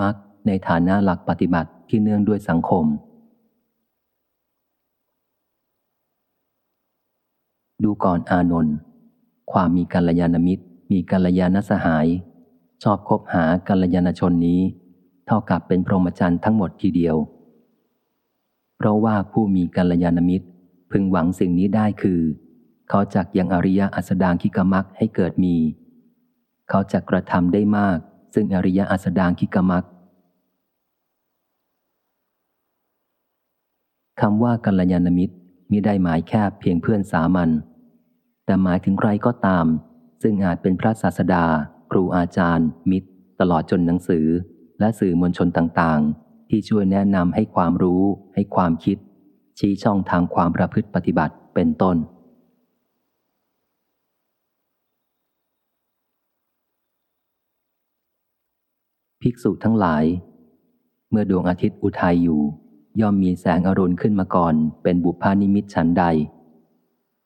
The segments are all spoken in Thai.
มักในฐานะหลักปฏิบัติที่เนื่องด้วยสังคม ดูก่อนอานนท์ความมีกัลยาณมิตร มีกัลยาณสหาย ชอบคบหากัลยาณชนนี้ เท่ากับเป็นพรหมจรรย์ทั้งหมดทีเดียว เพราะว่าผู้มีกัลยาณมิตรพึงหวังสิ่งนี้ได้คือ เขาจักยังอริยอัสดางคิกมักให้เกิดมี เขาจะกระทำได้มาก ซึ่งอริยอัสดางคิกมักคำว่ากัลยาณมิตรมิได้หมายแค่เพียงเพื่อนสามัญแต่หมายถึงใครก็ตาม ซึ่งอาจเป็นพระศาสดา ครูอาจารย์ มิตร ตลอดจนหนังสือ และสื่อมวลชนต่างๆ ที่ช่วยแนะนำให้ความรู้ ให้ความคิด ชี้ช่องทางความประพฤติปฏิบัติเป็นต้น ภิกษุทั้งหลาย เมื่อดวงอาทิตย์อุทัยอยู่ ย่อมมีแสงอรุณขึ้นมาก่อน เป็นบุพานิมิตฉันใด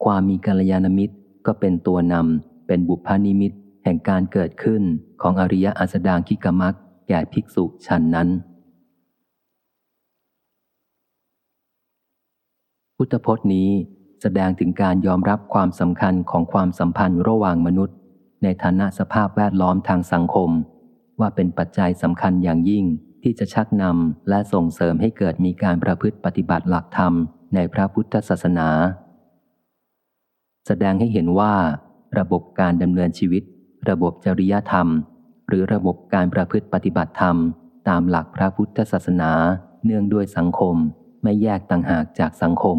ความมีกัลยาณมิตรก็เป็นตัวนำเป็นบุพานิมิตแห่งการเกิดขึ้นของอริยอัสดางคิกมักแก่ภิกษุฉันนั้น พุทธพจน์นี้แสดงถึงการยอมรับความสำคัญของความสัมพันธ์ระหว่างมนุษย์ ในฐานะสภาพแวดล้อมทางสังคม ว่าเป็นปัจจัยสำคัญอย่างยิ่งที่จะชักนำและส่งเสริมให้เกิดมีการประพฤติปฏิบัติหลักธรรมในพระพุทธศาสนา แสดงให้เห็นว่า ระบบการดำเนินชีวิต ระบบจริยธรรม หรือระบบการประพฤติปฏิบัติธรรม ตามหลักพระพุทธศาสนา เนื่องด้วยสังคมไม่แยกต่างหากจากสังคม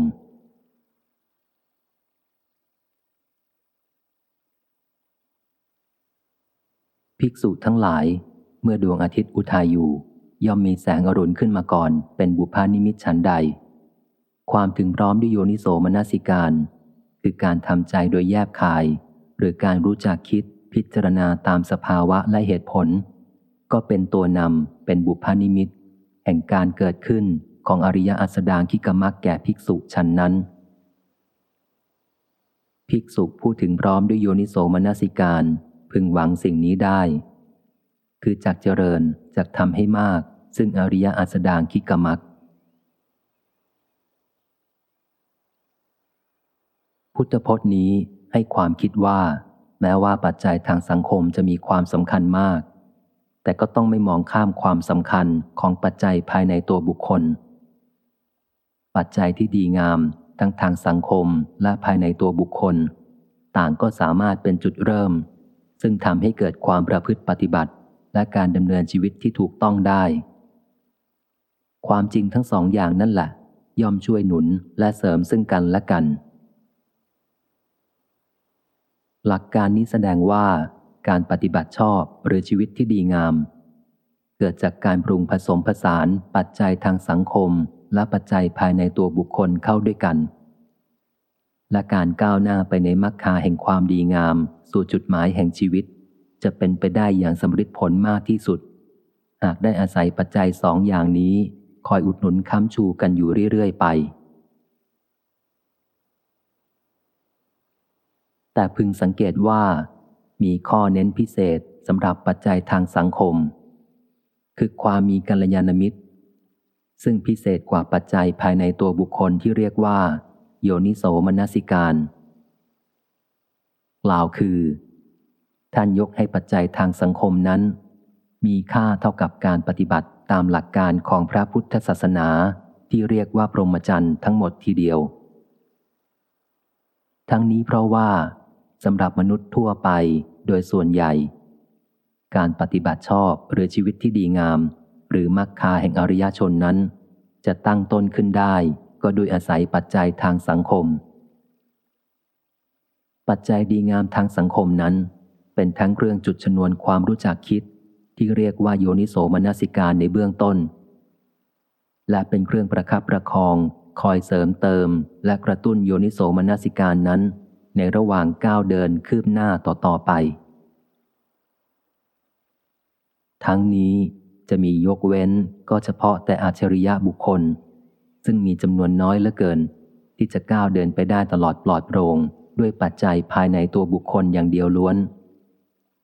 ภิกษุทั้งหลาย เมื่อดวงอาทิตย์อุทัยอยู่ ย่อมมีแสงอรุณขึ้นมาก่อน เป็นบุพานิมิตฉันใด ความถึงพร้อมด้วยโยนิโสมนสิการ คือการทำใจโดยแยบคาย หรือการรู้จักคิดพิจารณาตามสภาวะและเหตุผล ก็เป็นตัวนำเป็นบุพานิมิต แห่งการเกิดขึ้นของอริยอัสดางคิกมักแก่ภิกษุฉันนั้น ภิกษุพูดถึงพร้อมด้วยโยนิโสมนสิการ พึงหวังสิ่งนี้ได้ คือจักเจริญจักทำให้มาก ซึ่งอริยอัสดางคิกมักพุทธพจน์นี้ให้ความคิดว่า แม้ว่าปัจจัยทางสังคมจะมีความสำคัญมาก แต่ก็ต้องไม่มองข้ามความสำคัญของปัจจัยภายในตัวบุคคล ปัจจัยที่ดีงามทั้งทางสังคมและภายในตัวบุคคล ต่างก็สามารถเป็นจุดเริ่ม ซึ่งทำให้เกิดความประพฤติปฏิบัติ และการดำเนินชีวิตที่ถูกต้องได้ ความจริงทั้งสองอย่างนั่นแหละ ย่อมช่วยหนุนและเสริมซึ่งกันและกัน หลักการนี้แสดงว่าการปฏิบัติชอบหรือชีวิตที่ดีงาม เกิดจากการปรุงผสมผสานปัจจัยทางสังคมและปัจจัยภายในตัวบุคคลเข้าด้วยกัน และการก้าวหน้าไปในมรรคาแห่งความดีงาม สู่จุดหมายแห่งชีวิต จะเป็นไปได้อย่างสำเร็จผลมากที่สุด หากได้อาศัยปัจจัยสองอย่างนี้ คอยอุดหนุนค้ำชูกันอยู่เรื่อย ๆ ไป แต่พึงสังเกตว่า มีข้อเน้นพิเศษสำหรับปัจจัยทางสังคม คือความมีกัลยาณมิตร ซึ่งพิเศษกว่าปัจจัยภายในตัวบุคคลที่เรียกว่า โยนิโสมนสิการ กล่าวคือ ท่านยกให้ปัจจัยทางสังคมนั้น มีค่าเท่ากับการปฏิบัติตามหลักการของพระพุทธศาสนาที่เรียกว่าพรหมจรรย์ทั้งหมดทีเดียว ทั้งนี้เพราะว่าสำหรับมนุษย์ทั่วไปโดยส่วนใหญ่ การปฏิบัติชอบหรือชีวิตที่ดีงาม หรือมรรคาแห่งอริยชนนั้น จะตั้งต้นขึ้นได้ก็โดยอาศัยปัจจัยทางสังคม ปัจจัยดีงามทางสังคมนั้น เป็นทั้งเครื่องจุดชนวนความรู้จักคิด ที่เรียกว่าโยนิโสมนสิการในเบื้องต้น และเป็นเครื่องประคับประคอง คอยเสริมเติม และกระตุ้นโยนิโสมนสิการนั้น ในระหว่างก้าวเดินคืบหน้าต่อต่อไป ทั้งนี้จะมียกเว้นก็เฉพาะแต่อาชริยะบุคคล ซึ่งมีจำนวนน้อยเหลือเกิน ที่จะก้าวเดินไปได้ตลอดปลอดโปร่งด้วยปัจจัยภายในตัวบุคคลอย่างเดียวล้วน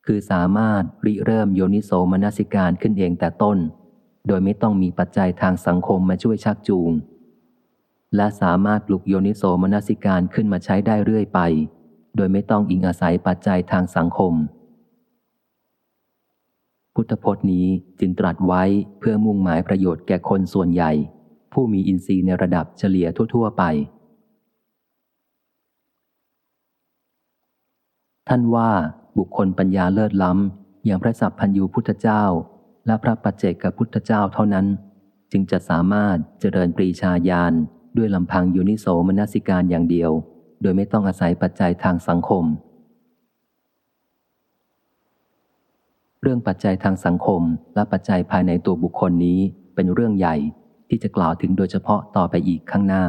คือสามารถริเริ่มโยนิโสมนสิการขึ้นเองแต่ต้น โดยไม่ต้องมีปัจจัยทางสังคมมาช่วยชักจูง และสามารถปลุกโยนิโสมนสิการขึ้นมาใช้ได้เรื่อยไป โดยไม่ต้องอิงอาศัยปัจจัยทางสังคม พุทธพจน์นี้จึงตรัสไว้เพื่อมุ่งหมายประโยชน์แก่คนส่วนใหญ่ ผู้มีอินทรีย์ในระดับเฉลี่ยทั่ว ๆ ไปท่านว่า บุคคลปัญญาเลิศล้ำ อย่างพระสัพพัญญูพุทธเจ้า และพระปัจเจกพุทธเจ้าเท่านั้น จึงจะสามารถเจริญปรีชาญาณด้วยลำพังยูนิโสมนสิการอย่างเดียว โดยไม่ต้องอาศัยปัจจัยทางสังคม เรื่องปัจจัยทางสังคมและปัจจัยภายในตัวบุคคลนี้เป็นเรื่องใหญ่ที่จะกล่าวถึงโดยเฉพาะต่อไปอีกข้างหน้า